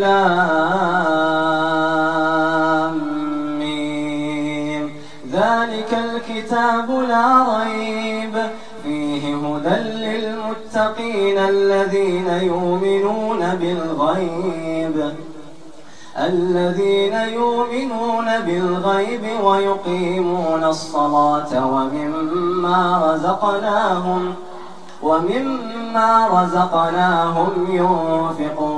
لام ذلك الكتاب لا ريب فيه هدى للمتقين الذين يؤمنون بالغيب. الذين يؤمنون بالغيب ويقيمون الصلاة ومما رزقناهم ومما رزقناهم ينفقون.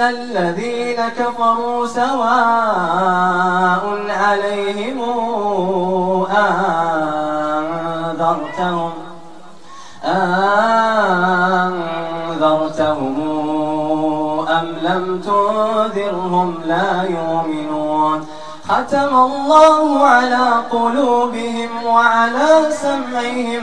الذين كفروا سواء عليهم أنذرتهم أنذرتهم أم لم تنذرهم لا يؤمنون ختم الله على قلوبهم وعلى سمعهم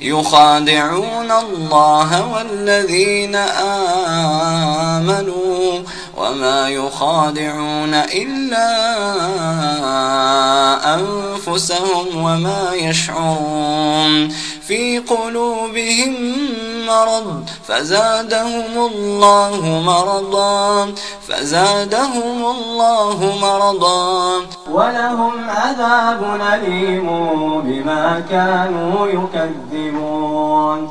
يخادعون الله والذين آمنوا وما يخادعون إلا أنفسهم وما يشعرون في قلوبهم مرض فزادهم الله مرضا فزادهم الله مرضا ولهم عذاب أليم بما كانوا يكذبون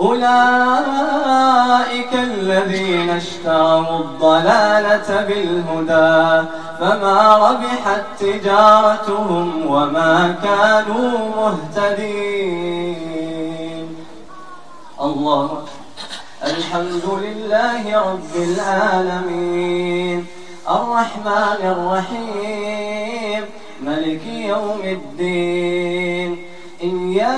أولئك الذين اشتروا الضلالة بالهدى فما ربحت تجارتهم وما كانوا مهتدين. الله الحمد لله رب العالمين. الرحمن الرحيم. ملك يوم الدين.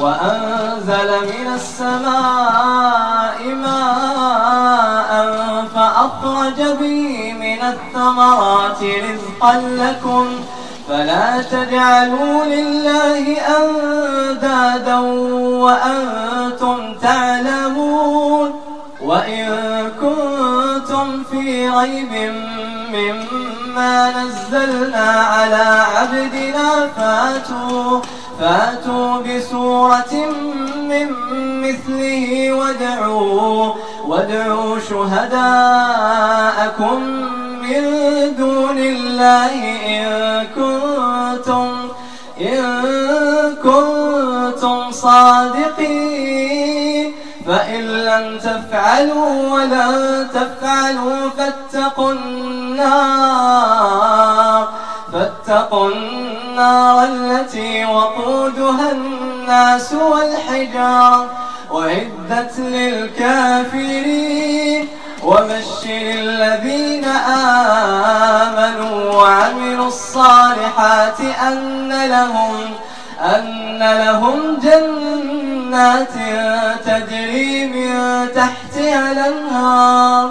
وأنزل من السماء ماء فأخرج به من الثمرات رزقا لكم فلا تجعلوا لله أندادا وأنتم تعلمون وإن كنتم في ريب مما نزلنا على عبدنا فاتوا فاتوا بسورة من مثله وادعوا وادعوا شهداءكم من دون الله إن كنتم إن كنتم صادقين. فإن لم تفعلوا ولن تفعلوا فاتقوا النار فاتقوا النار. التي وقودها الناس والحجار أعدت للكافرين. وبشر الذين آمنوا وعملوا الصالحات أن لهم أن لهم جنات تجري من تحتها الأنهار.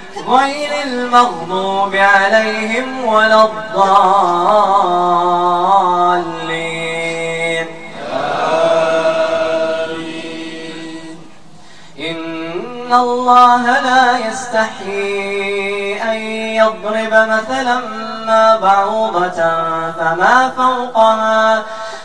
غير المغضوب عليهم ولا الضالين. إن الله لا يستحيي أن يضرب مثلا ما بعوضة فما فوقها.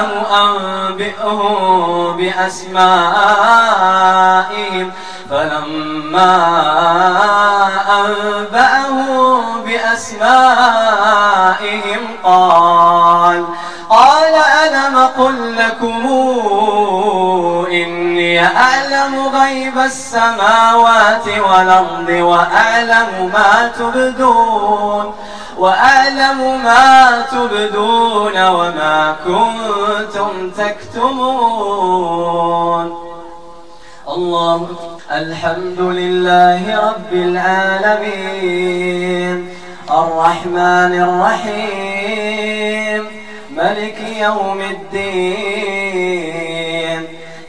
آدم أنبئهم بأسمائهم فلما أنبأهم بأسمائهم قال قال ألم قل لكم إني أعلم غيب السماوات والأرض وأعلم ما تبدون؟ وأعلم ما تبدون وما كنتم تكتمون. الله الحمد لله رب العالمين. الرحمن الرحيم. ملك يوم الدين.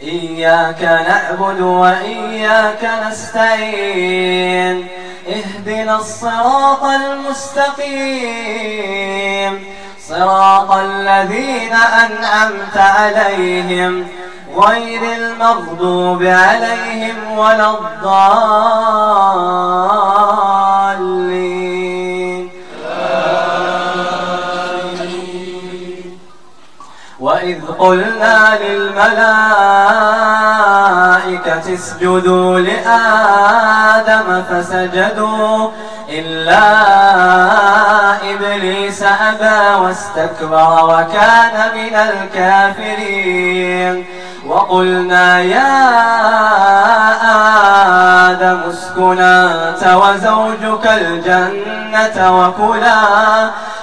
إياك نعبد وإياك نستعين. اهدنا الصراط المستقيم. صراط الذين أنعمت عليهم غير المغضوب عليهم ولا الضالين. وإذ قلنا للملائكة اسجدوا لآدم فسجدوا إلا إبليس أبى واستكبر وكان من الكافرين. وقلنا يا آدم اسكن أنت وزوجك الجنة وكلا.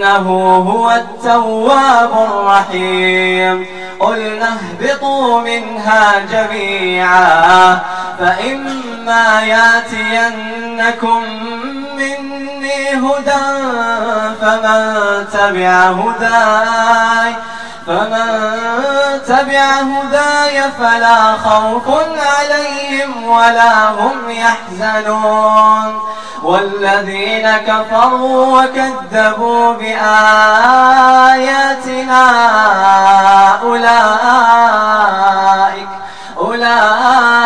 إنه هو التواب الرحيم. قل اهبطوا منها جميعا فإما ياتينكم مني هدى فمن تبع هداي فمن تبع هداي فلا خوف عليهم ولا هم يحزنون. والذين كفروا وكذبوا بآياتنا أولئك أولئك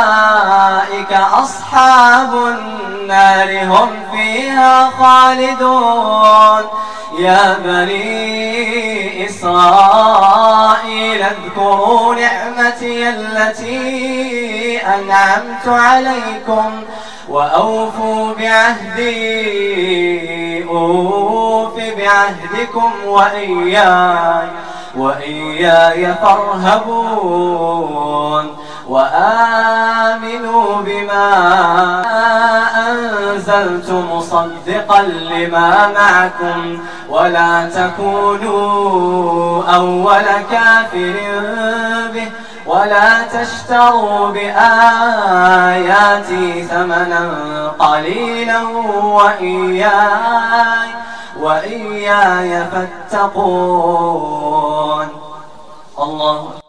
أصحاب النار هم فيها خالدون. يا بني إسرائيل اذكروا نعمتي التي أنعمت عليكم وأوفوا بعهدي أوف بعهدكم وإياي وإياي فارهبون وآمنوا بما أنزلت مصدقا لما معكم ولا تكونوا أول كافر به ولا تشتروا بآياتي ثمنا قليلا وإياي وإياي فاتقون. الله